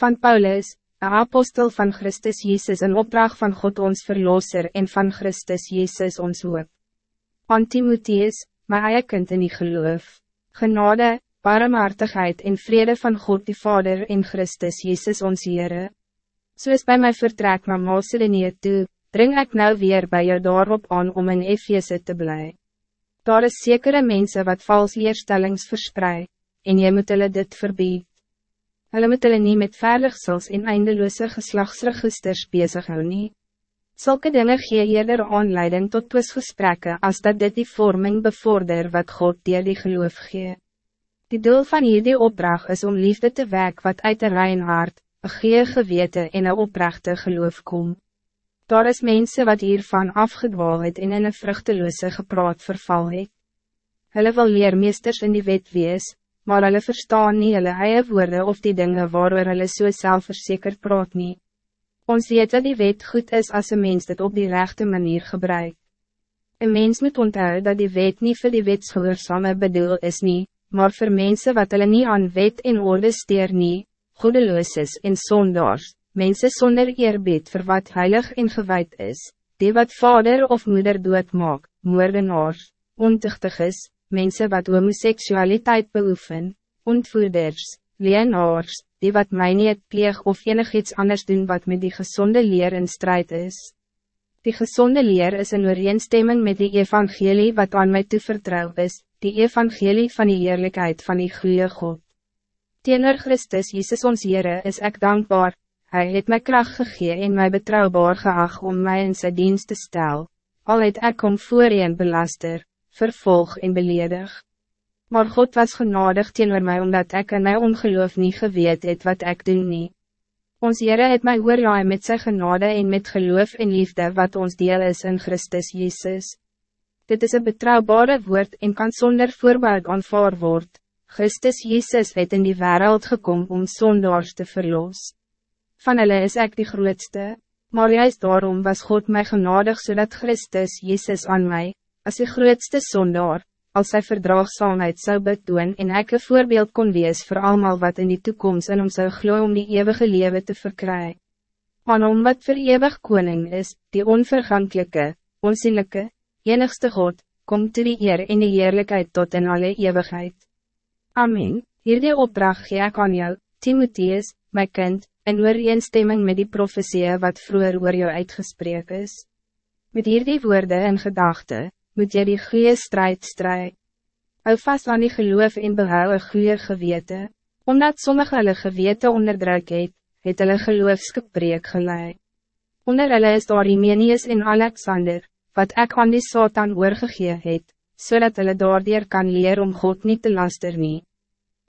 Van Paulus, een apostel van Christus Jezus een opdracht van God ons Verlosser en van Christus Jezus ons hoop. Aan Timotheus, my eie kind in die geloof, genade, barmhartigheid en vrede van God die Vader en Christus Jezus ons Heere. Soos bij my vertrek na Macedonië toe, dring ik nou weer bij jou daarop aan om in Efeze te blijven. Daar is zekere mensen wat vals leerstellings verspreid, en jy moet hulle dit verbied. Hulle moet hulle nie met veiligsels en eindeloze geslachtsregisters bezig hou nie. Zulke dingen gee eerder aanleiding tot twisgesprekke als dat dit die vorming bevorder wat God dier die geloof gee. Die doel van hierdie opdracht is om liefde te wek wat uit een rein hart, een gee gewete en een oprechte geloof kom. Daar is mensen wat hiervan afgedwaal het en in een vruchteloze gepraat verval het. Hulle wil leermeesters in die wet wees, maar hulle verstaan niet hulle eie woorde of die dingen waarover hulle so selfverzekerd praat nie. Ons weet dat die wet goed is als een mens dit op die rechte manier gebruikt. Een mens moet onthou dat die wet niet voor die wetsgehoorzame bedoel is nie, maar voor mensen wat hulle nie aan wet en orde steer nie, goedeloos en zondaars, mensen zonder eerbied voor wat heilig en gewijd is, die wat vader of moeder doet maak, moordenaars, ontuchtig is, mensen wat homoseksualiteit beoefen, ontvoerders, leenaars, die wat mij niet pleeg of enig iets anders doen wat met die gezonde leer in strijd is. Die gezonde leer is een ooreenstemming met die evangelie wat aan mij toevertrouw is, die evangelie van die eerlijkheid van die goede God. Tiener Christus Jezus ons Heere is ik dankbaar, Hij het mij kracht gegeven en mij betrouwbaar geacht om mij in zijn dienst te stellen, al het ek om voor een belaster, vervolg en beledig. Maar God was genadig teenoor mij omdat ik in my ongeloof niet geweet het wat ik doen nie. Ons Heere het my oorjaai met zijn genade en met geloof en liefde wat ons deel is in Christus Jezus. Dit is een betrouwbare woord en kan zonder voorbeeld aanvaar word. Christus Jezus het in die wereld gekomen om zondaars te verlos. Van hulle is ik de grootste, maar juist daarom was God mij genadig zodat Christus Jezus aan mij, als de grootste zondaar, als sy verdraagzaamheid zou betoon en ek een voorbeeld kon wees voor allemaal wat in die toekomst en om zou gloeien om die eeuwige leven te verkrijgen. Aan om wat voor eeuwig koning is, die onvergankelijke, onzinnelijke, enigste God, komt te die eer en die heerlijkheid tot in alle eeuwigheid. Amen, hierdie opdracht gee ek aan jou, Timotheus, my kind, in ooreenstemming met die profetie wat vroeger oor jou uitgesprek is. Met hierdie woorden en gedachten, moet jy die goede strijd strijd. Hou vast aan die geloof en behou een goeie gewete, omdat sommige hulle gewete onderdruk het, het hulle geloofsgebreek geleid. Onder hulle is daar Imenius en Alexander, wat ek aan die Satan oorgegee het, so hulle daardier kan leren om God niet te laster nie.